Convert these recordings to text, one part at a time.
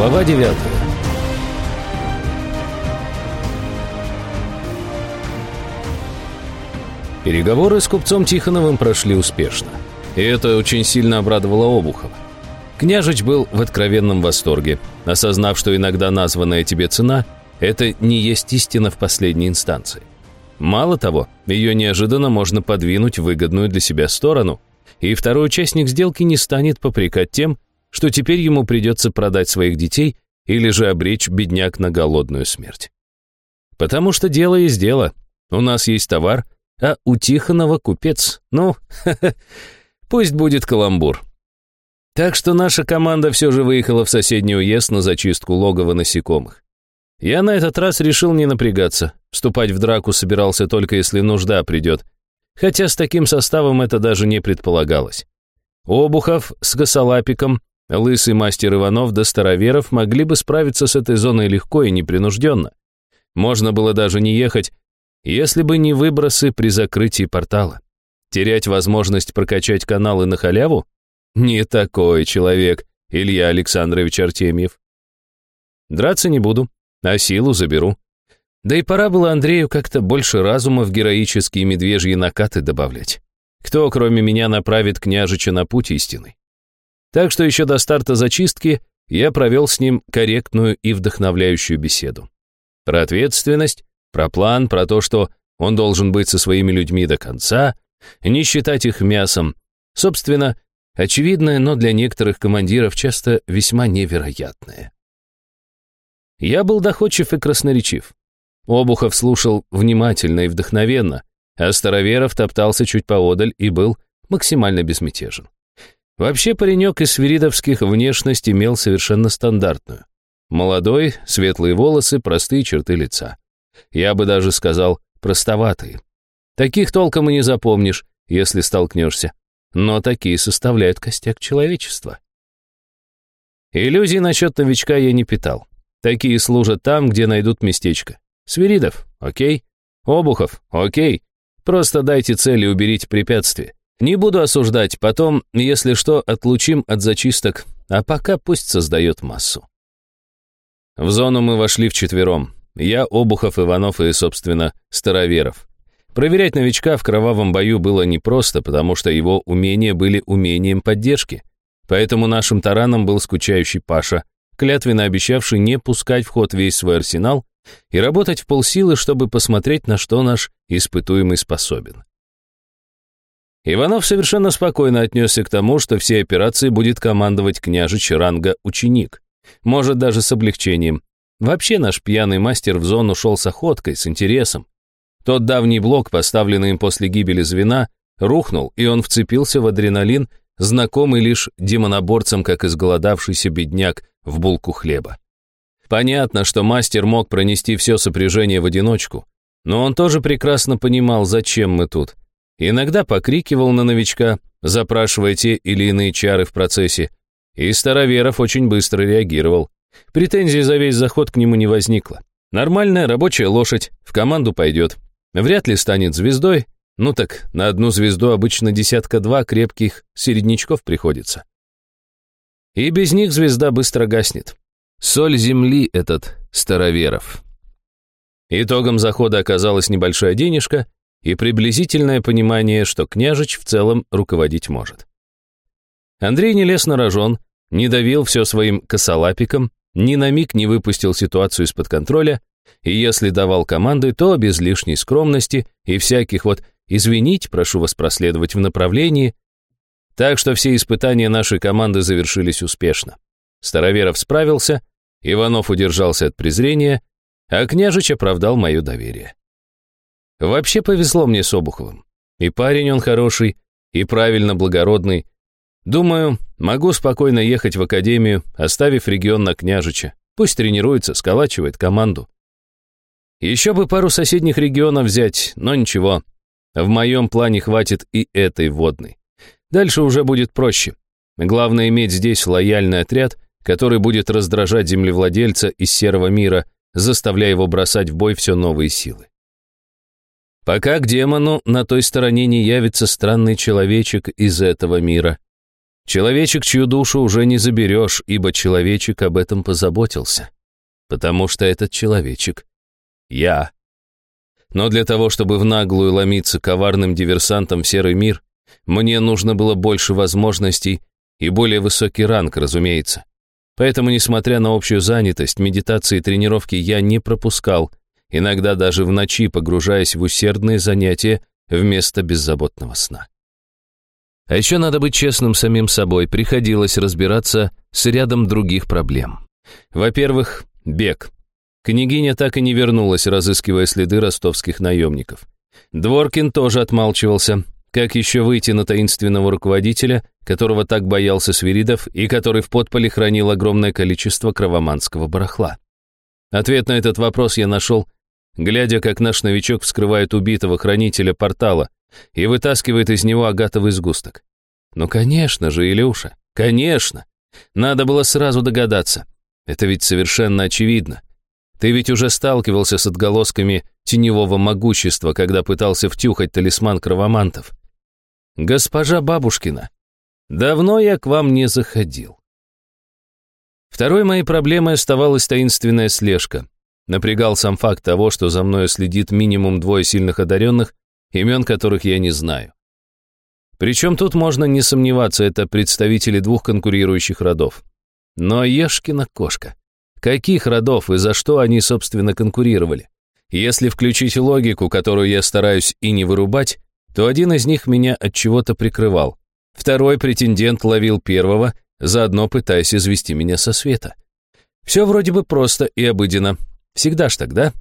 Глава 9 Переговоры с купцом Тихоновым прошли успешно. И это очень сильно обрадовало Обухова. Княжич был в откровенном восторге, осознав, что иногда названная тебе цена – это не есть истина в последней инстанции. Мало того, ее неожиданно можно подвинуть в выгодную для себя сторону, и второй участник сделки не станет попрекать тем, что теперь ему придется продать своих детей или же обречь бедняк на голодную смерть. Потому что дело есть дело. У нас есть товар, а у Тихонова купец. Ну, пусть будет каламбур. Так что наша команда все же выехала в соседний уезд на зачистку логова насекомых. Я на этот раз решил не напрягаться. Вступать в драку собирался только если нужда придет. Хотя с таким составом это даже не предполагалось. Обухов с косолапиком, лысый мастер Иванов да староверов могли бы справиться с этой зоной легко и непринужденно. Можно было даже не ехать, если бы не выбросы при закрытии портала. Терять возможность прокачать каналы на халяву? Не такой человек, Илья Александрович Артемьев. Драться не буду, а силу заберу. Да и пора было Андрею как-то больше разума в героические медвежьи накаты добавлять. Кто, кроме меня, направит княжича на путь истины? Так что еще до старта зачистки я провел с ним корректную и вдохновляющую беседу. Про ответственность, про план, про то, что он должен быть со своими людьми до конца, не считать их мясом. Собственно, Очевидное, но для некоторых командиров часто весьма невероятное. Я был доходчив и красноречив. Обухов слушал внимательно и вдохновенно, а Староверов топтался чуть поодаль и был максимально безмятежен. Вообще паренек из свиридовских внешность имел совершенно стандартную. Молодой, светлые волосы, простые черты лица. Я бы даже сказал, простоватые. Таких толком и не запомнишь, если столкнешься но такие составляют костяк человечества. Иллюзий насчет новичка я не питал. Такие служат там, где найдут местечко. Свиридов, окей. Обухов, окей. Просто дайте цель и уберите препятствия. Не буду осуждать, потом, если что, отлучим от зачисток, а пока пусть создает массу. В зону мы вошли вчетвером. Я, Обухов, Иванов и, собственно, Староверов. Проверять новичка в кровавом бою было непросто, потому что его умения были умением поддержки. Поэтому нашим тараном был скучающий Паша, клятвенно обещавший не пускать в ход весь свой арсенал и работать в полсилы, чтобы посмотреть, на что наш испытуемый способен. Иванов совершенно спокойно отнесся к тому, что все операции будет командовать княжич ранга ученик. Может, даже с облегчением. Вообще наш пьяный мастер в зону шел с охоткой, с интересом. Тот давний блок, поставленный им после гибели звена, рухнул, и он вцепился в адреналин, знакомый лишь демоноборцам, как изголодавшийся бедняк в булку хлеба. Понятно, что мастер мог пронести все сопряжение в одиночку, но он тоже прекрасно понимал, зачем мы тут. Иногда покрикивал на новичка, запрашивая те или иные чары в процессе, и Староверов очень быстро реагировал. Претензий за весь заход к нему не возникло. Нормальная рабочая лошадь, в команду пойдет, Вряд ли станет звездой, ну так на одну звезду обычно десятка-два крепких середнячков приходится. И без них звезда быстро гаснет. Соль земли этот, староверов. Итогом захода оказалась небольшая денежка и приблизительное понимание, что княжич в целом руководить может. Андрей не лез на рожон, не давил все своим косолапиком, ни на миг не выпустил ситуацию из-под контроля, и если давал команды, то без лишней скромности и всяких вот «извинить, прошу вас проследовать в направлении». Так что все испытания нашей команды завершились успешно. Староверов справился, Иванов удержался от презрения, а княжич оправдал мое доверие. Вообще повезло мне с Обуховым. И парень он хороший, и правильно благородный. Думаю, могу спокойно ехать в академию, оставив регион на княжича. Пусть тренируется, сколачивает команду. Еще бы пару соседних регионов взять, но ничего. В моем плане хватит и этой водной. Дальше уже будет проще. Главное иметь здесь лояльный отряд, который будет раздражать землевладельца из серого мира, заставляя его бросать в бой все новые силы. Пока к демону на той стороне не явится странный человечек из этого мира. Человечек, чью душу уже не заберешь, ибо человечек об этом позаботился. Потому что этот человечек — я. Но для того, чтобы в наглую ломиться коварным диверсантом в серый мир, мне нужно было больше возможностей и более высокий ранг, разумеется. Поэтому, несмотря на общую занятость, медитации и тренировки я не пропускал, иногда даже в ночи погружаясь в усердные занятия вместо беззаботного сна. А еще надо быть честным самим собой, приходилось разбираться с рядом других проблем. Во-первых, бег. Княгиня так и не вернулась, разыскивая следы ростовских наемников. Дворкин тоже отмалчивался. Как еще выйти на таинственного руководителя, которого так боялся Свиридов и который в подполе хранил огромное количество кровоманского барахла? Ответ на этот вопрос я нашел, глядя, как наш новичок вскрывает убитого хранителя портала и вытаскивает из него агатовый сгусток. Ну, конечно же, Илюша, конечно. Надо было сразу догадаться. Это ведь совершенно очевидно. Ты ведь уже сталкивался с отголосками теневого могущества, когда пытался втюхать талисман кровомантов. Госпожа Бабушкина, давно я к вам не заходил. Второй моей проблемой оставалась таинственная слежка. Напрягал сам факт того, что за мною следит минимум двое сильных одаренных, имен которых я не знаю. Причем тут можно не сомневаться, это представители двух конкурирующих родов. Но ешкина кошка. Каких родов и за что они, собственно, конкурировали? Если включить логику, которую я стараюсь и не вырубать, то один из них меня от чего-то прикрывал. Второй претендент ловил первого, заодно пытаясь извести меня со света. Все вроде бы просто и обыденно. Всегда ж тогда.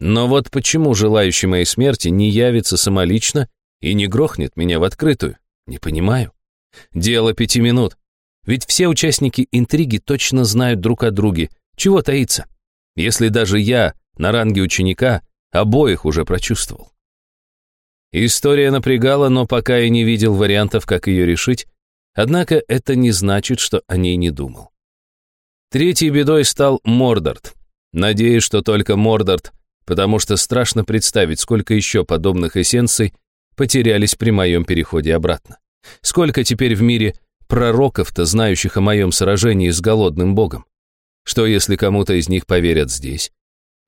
Но вот почему желающий моей смерти не явится самолично и не грохнет меня в открытую? Не понимаю. Дело пяти минут. Ведь все участники интриги точно знают друг о друге, чего таится? Если даже я на ранге ученика обоих уже прочувствовал. История напрягала, но пока я не видел вариантов, как ее решить, однако это не значит, что о ней не думал. Третьей бедой стал Мордорт. Надеюсь, что только Мордорт, потому что страшно представить, сколько еще подобных эссенций потерялись при моем переходе обратно. Сколько теперь в мире пророков-то, знающих о моем сражении с голодным богом. Что если кому-то из них поверят здесь?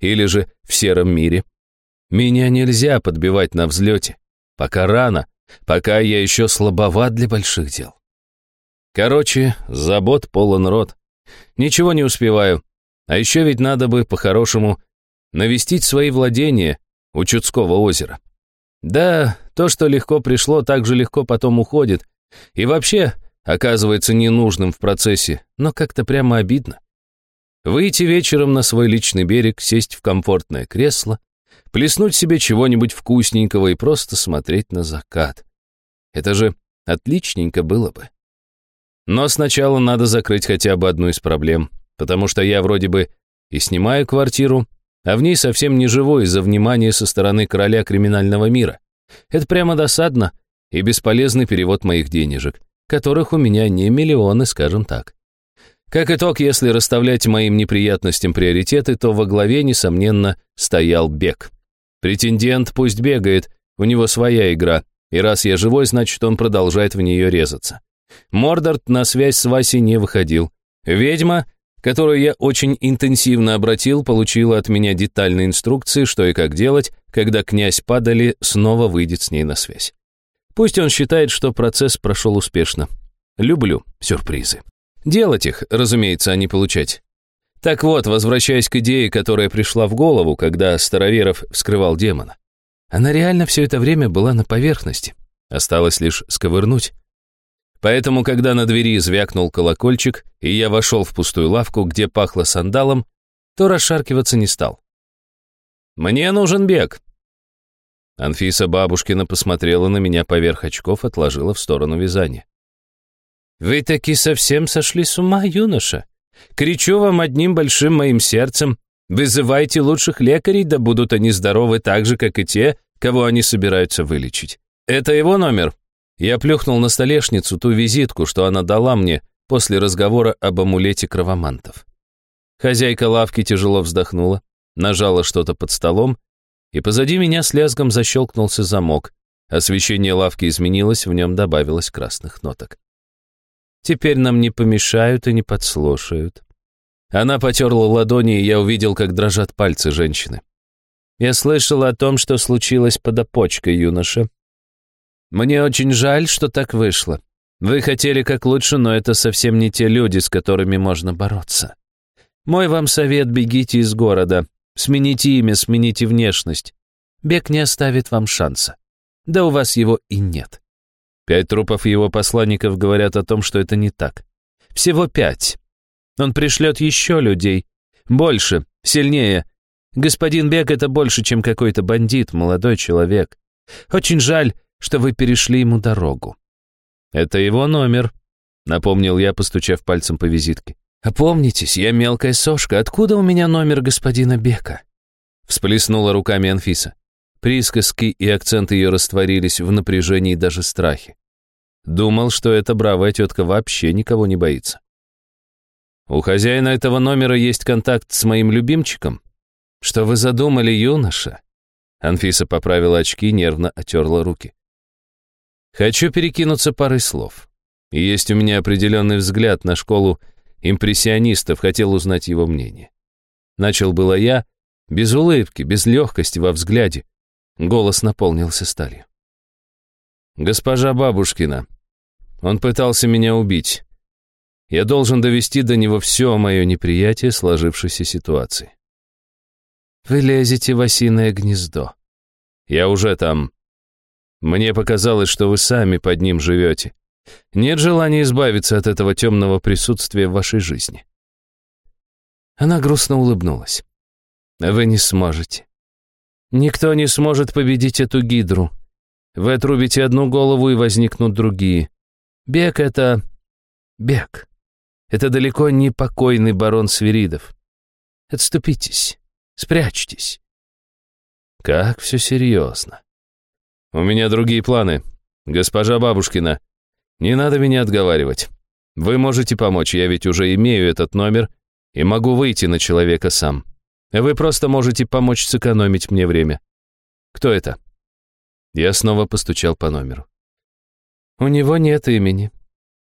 Или же в сером мире? Меня нельзя подбивать на взлете. Пока рано, пока я еще слабоват для больших дел. Короче, забот полон рот. Ничего не успеваю. А еще ведь надо бы, по-хорошему, навестить свои владения у Чудского озера. Да, то, что легко пришло, так же легко потом уходит. И вообще, оказывается ненужным в процессе, но как-то прямо обидно. Выйти вечером на свой личный берег, сесть в комфортное кресло, плеснуть себе чего-нибудь вкусненького и просто смотреть на закат. Это же отличненько было бы. Но сначала надо закрыть хотя бы одну из проблем, потому что я вроде бы и снимаю квартиру, а в ней совсем не живу из-за внимания со стороны короля криминального мира. Это прямо досадно и бесполезный перевод моих денежек, которых у меня не миллионы, скажем так. Как итог, если расставлять моим неприятностям приоритеты, то во главе, несомненно, стоял бег. Претендент пусть бегает, у него своя игра, и раз я живой, значит, он продолжает в нее резаться. Мордорт на связь с Васей не выходил. Ведьма, которую я очень интенсивно обратил, получила от меня детальные инструкции, что и как делать, когда князь Падали снова выйдет с ней на связь. Пусть он считает, что процесс прошел успешно. Люблю сюрпризы. Делать их, разумеется, а не получать. Так вот, возвращаясь к идее, которая пришла в голову, когда Староверов вскрывал демона. Она реально все это время была на поверхности. Осталось лишь сковырнуть. Поэтому, когда на двери звякнул колокольчик, и я вошел в пустую лавку, где пахло сандалом, то расшаркиваться не стал. «Мне нужен бег!» Анфиса Бабушкина посмотрела на меня поверх очков, отложила в сторону вязания. «Вы таки совсем сошли с ума, юноша? Кричу вам одним большим моим сердцем. Вызывайте лучших лекарей, да будут они здоровы так же, как и те, кого они собираются вылечить. Это его номер?» Я плюхнул на столешницу ту визитку, что она дала мне после разговора об амулете кровомантов. Хозяйка лавки тяжело вздохнула, нажала что-то под столом, и позади меня с лязгом защелкнулся замок. Освещение лавки изменилось, в нем добавилось красных ноток. Теперь нам не помешают и не подслушают». Она потерла ладони, и я увидел, как дрожат пальцы женщины. «Я слышала о том, что случилось под опочкой, юноша. Мне очень жаль, что так вышло. Вы хотели как лучше, но это совсем не те люди, с которыми можно бороться. Мой вам совет — бегите из города. Смените имя, смените внешность. Бег не оставит вам шанса. Да у вас его и нет. Пять трупов его посланников говорят о том, что это не так. Всего пять. Он пришлет еще людей. Больше, сильнее. Господин Бек — это больше, чем какой-то бандит, молодой человек. Очень жаль, что вы перешли ему дорогу. Это его номер, напомнил я, постучав пальцем по визитке. «Опомнитесь, я мелкая сошка. Откуда у меня номер господина Бека?» Всплеснула руками Анфиса. Присказки и акцент ее растворились в напряжении и даже страхе. Думал, что эта бравая тетка вообще никого не боится. «У хозяина этого номера есть контакт с моим любимчиком. Что вы задумали, юноша?» Анфиса поправила очки, нервно отерла руки. «Хочу перекинуться парой слов. есть у меня определенный взгляд на школу импрессионистов, хотел узнать его мнение. Начал было я, без улыбки, без легкости во взгляде. Голос наполнился сталью. «Госпожа Бабушкина, он пытался меня убить. Я должен довести до него все мое неприятие сложившейся ситуации». «Вы лезете в осиное гнездо». «Я уже там. Мне показалось, что вы сами под ним живете. Нет желания избавиться от этого темного присутствия в вашей жизни». Она грустно улыбнулась. «Вы не сможете. Никто не сможет победить эту гидру. Вы отрубите одну голову, и возникнут другие. Бег — это... бег. Это далеко не покойный барон Свиридов. Отступитесь, спрячьтесь». «Как все серьезно. У меня другие планы. Госпожа Бабушкина, не надо меня отговаривать. Вы можете помочь, я ведь уже имею этот номер и могу выйти на человека сам. Вы просто можете помочь сэкономить мне время. Кто это? Я снова постучал по номеру. У него нет имени.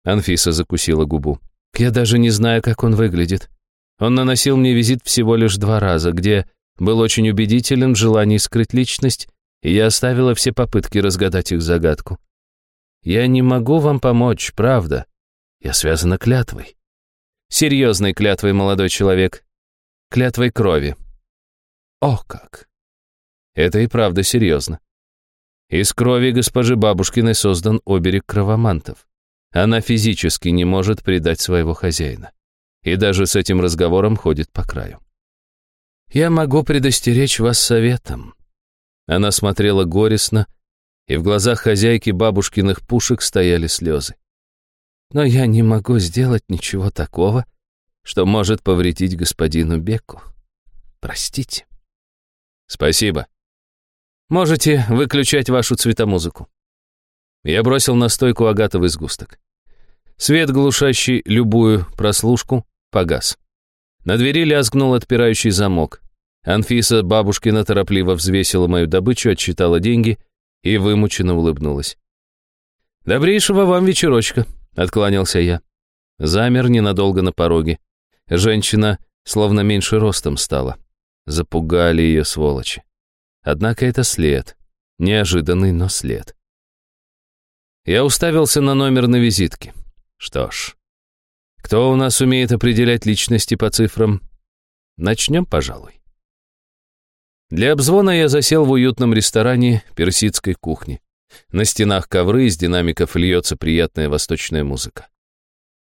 Анфиса закусила губу. Я даже не знаю, как он выглядит. Он наносил мне визит всего лишь два раза, где был очень убедителен в желании скрыть личность, и я оставила все попытки разгадать их загадку. Я не могу вам помочь, правда. Я связана клятвой. Серьезной клятвой, молодой человек. Клятвой крови. О, как! Это и правда серьезно. Из крови госпожи Бабушкиной создан оберег кровомантов. Она физически не может предать своего хозяина. И даже с этим разговором ходит по краю. Я могу предостеречь вас советом. Она смотрела горестно, и в глазах хозяйки бабушкиных пушек стояли слезы. Но я не могу сделать ничего такого, что может повредить господину Беку. Простите. Спасибо. Можете выключать вашу цветомузыку. Я бросил на стойку агатовый сгусток. Свет, глушащий любую прослушку, погас. На двери лязгнул отпирающий замок. Анфиса бабушкина торопливо взвесила мою добычу, отчитала деньги и вымученно улыбнулась. «Добрейшего вам вечерочка», — откланялся я. Замер ненадолго на пороге. Женщина словно меньше ростом стала. Запугали ее сволочи. Однако это след. Неожиданный, но след. Я уставился на номер на визитке. Что ж, кто у нас умеет определять личности по цифрам? Начнем, пожалуй. Для обзвона я засел в уютном ресторане персидской кухни. На стенах ковры, из динамиков льется приятная восточная музыка.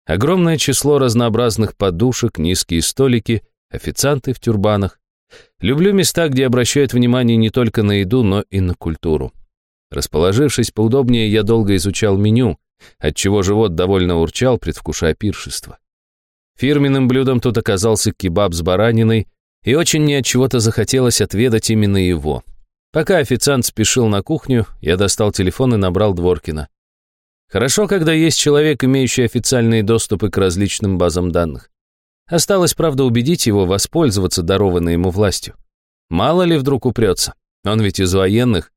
Огромное число разнообразных подушек, низкие столики, официанты в тюрбанах. Люблю места, где обращают внимание не только на еду, но и на культуру. Расположившись поудобнее, я долго изучал меню, отчего живот довольно урчал, предвкушая пиршество. Фирменным блюдом тут оказался кебаб с бараниной, и очень мне от чего-то захотелось отведать именно его. Пока официант спешил на кухню, я достал телефон и набрал Дворкина. Хорошо, когда есть человек, имеющий официальные доступы к различным базам данных. Осталось, правда, убедить его воспользоваться дарованной ему властью. Мало ли вдруг упрется. Он ведь из военных.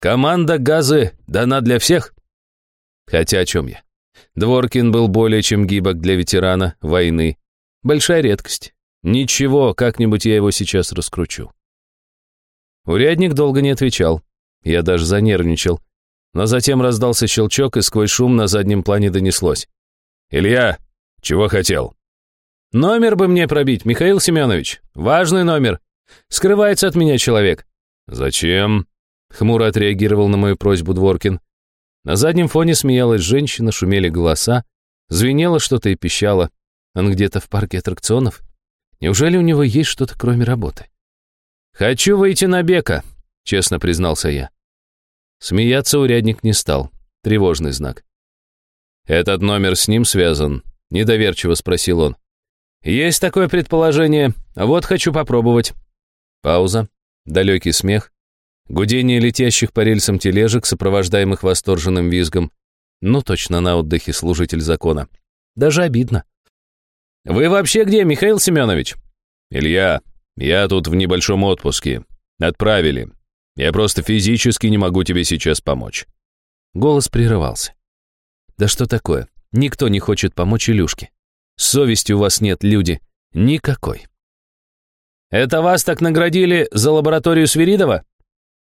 Команда газы дана для всех. Хотя о чем я? Дворкин был более чем гибок для ветерана войны. Большая редкость. Ничего, как-нибудь я его сейчас раскручу. Урядник долго не отвечал. Я даже занервничал. Но затем раздался щелчок, и сквозь шум на заднем плане донеслось. «Илья, чего хотел?» «Номер бы мне пробить, Михаил Семенович. Важный номер. Скрывается от меня человек». «Зачем?» — хмуро отреагировал на мою просьбу Дворкин. На заднем фоне смеялась женщина, шумели голоса, звенело что-то и пищало. Он где-то в парке аттракционов? Неужели у него есть что-то, кроме работы? «Хочу выйти на Бека», — честно признался я. Смеяться урядник не стал. Тревожный знак. «Этот номер с ним связан?» — недоверчиво спросил он. «Есть такое предположение. Вот хочу попробовать». Пауза. Далекий смех. Гудение летящих по рельсам тележек, сопровождаемых восторженным визгом. Ну, точно на отдыхе служитель закона. Даже обидно. «Вы вообще где, Михаил Семенович?» «Илья, я тут в небольшом отпуске. Отправили. Я просто физически не могу тебе сейчас помочь». Голос прерывался. «Да что такое? Никто не хочет помочь Илюшке. Совести у вас нет, люди. Никакой». «Это вас так наградили за лабораторию Свиридова?»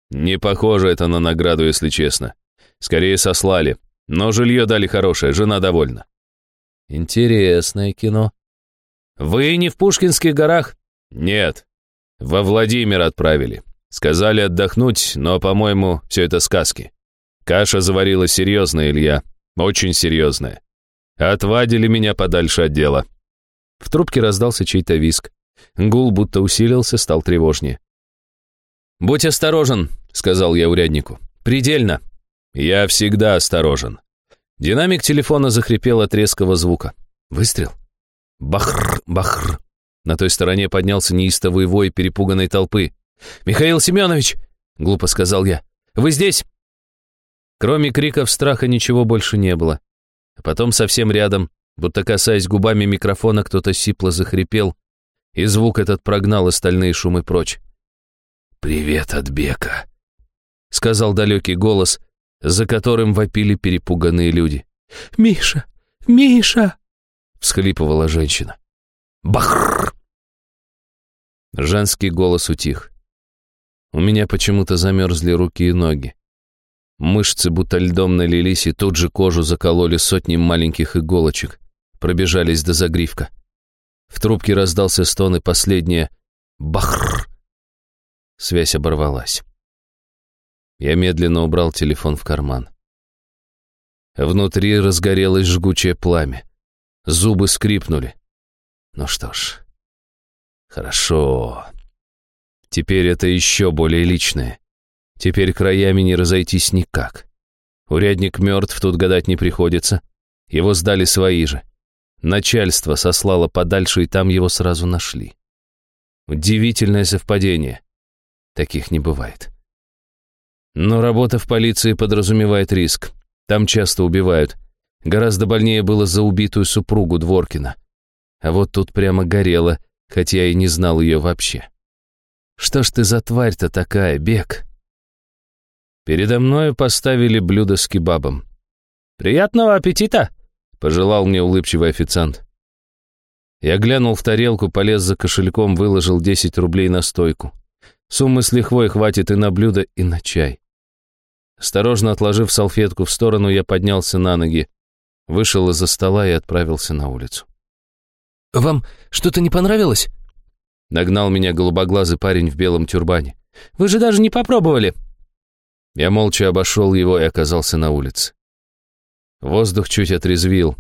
Не похоже это на награду, если честно. Скорее сослали. Но жилье дали хорошее, жена довольна. Интересное кино. Вы не в Пушкинских горах? Нет. Во Владимир отправили. Сказали отдохнуть, но, по-моему, все это сказки. Каша заварила серьезная, Илья. Очень серьезная. Отвадили меня подальше от дела. В трубке раздался чей-то виск. Гул будто усилился, стал тревожнее. «Будь осторожен», — сказал я уряднику. «Предельно». «Я всегда осторожен». Динамик телефона захрипел от резкого звука. Выстрел. Бахр, бахр. На той стороне поднялся неистовый вой перепуганной толпы. «Михаил Семенович!» — глупо сказал я. «Вы здесь?» Кроме криков страха ничего больше не было. А потом совсем рядом, будто касаясь губами микрофона, кто-то сипло захрипел, и звук этот прогнал остальные шумы прочь. «Привет от Бека», — сказал далекий голос, за которым вопили перепуганные люди. «Миша! Миша!» — всхлипывала женщина. «Бахр!» Женский голос утих. У меня почему-то замерзли руки и ноги. Мышцы будто льдом налились, и тут же кожу закололи сотни маленьких иголочек, пробежались до загривка. В трубке раздался стон и последнее «Бахр!» Связь оборвалась. Я медленно убрал телефон в карман. Внутри разгорелось жгучее пламя. Зубы скрипнули. Ну что ж, хорошо. Теперь это еще более личное. Теперь краями не разойтись никак. Урядник мертв, тут гадать не приходится. Его сдали свои же. Начальство сослало подальше, и там его сразу нашли. Удивительное совпадение. Таких не бывает. Но работа в полиции подразумевает риск. Там часто убивают. Гораздо больнее было за убитую супругу Дворкина. А вот тут прямо горело, хотя я и не знал ее вообще. Что ж ты за тварь-то такая, Бег? Передо мной поставили блюдо с кебабом. «Приятного аппетита!» — пожелал мне улыбчивый официант. Я глянул в тарелку, полез за кошельком, выложил 10 рублей на стойку. Суммы с лихвой хватит и на блюдо, и на чай. Осторожно отложив салфетку в сторону, я поднялся на ноги, вышел из-за стола и отправился на улицу. «Вам что-то не понравилось?» Нагнал меня голубоглазый парень в белом тюрбане. «Вы же даже не попробовали!» Я молча обошел его и оказался на улице. Воздух чуть отрезвил.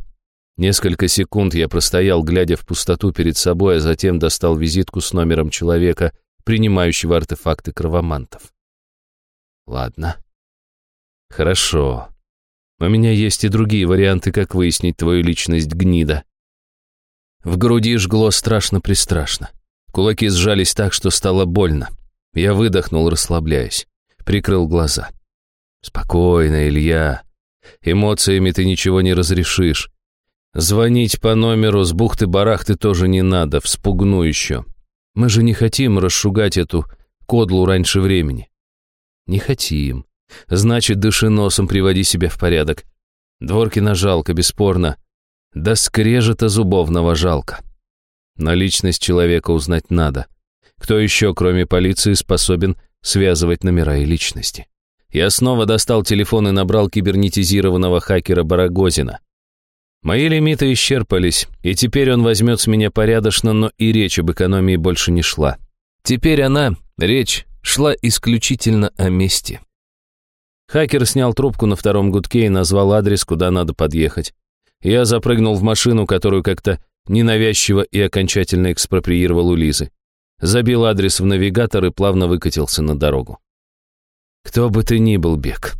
Несколько секунд я простоял, глядя в пустоту перед собой, а затем достал визитку с номером человека, принимающего артефакты кровомантов. Ладно. Хорошо. У меня есть и другие варианты, как выяснить твою личность, гнида. В груди жгло страшно-пристрашно. Кулаки сжались так, что стало больно. Я выдохнул, расслабляясь. Прикрыл глаза. Спокойно, Илья. Эмоциями ты ничего не разрешишь. Звонить по номеру с бухты-барахты тоже не надо, вспугну еще. Мы же не хотим расшугать эту кодлу раньше времени. Не хотим. Значит, дыши носом, приводи себя в порядок. Дворкина жалко, бесспорно. Да скрежета зубовного жалко. Но личность человека узнать надо. Кто еще, кроме полиции, способен связывать номера и личности? Я снова достал телефон и набрал кибернетизированного хакера Барагозина. Мои лимиты исчерпались, и теперь он возьмет с меня порядочно, но и речь об экономии больше не шла. Теперь она, речь, шла исключительно о мести. Хакер снял трубку на втором гудке и назвал адрес, куда надо подъехать. Я запрыгнул в машину, которую как-то ненавязчиво и окончательно экспроприировал у Лизы. Забил адрес в навигатор и плавно выкатился на дорогу. «Кто бы ты ни был, Бек,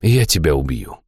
я тебя убью».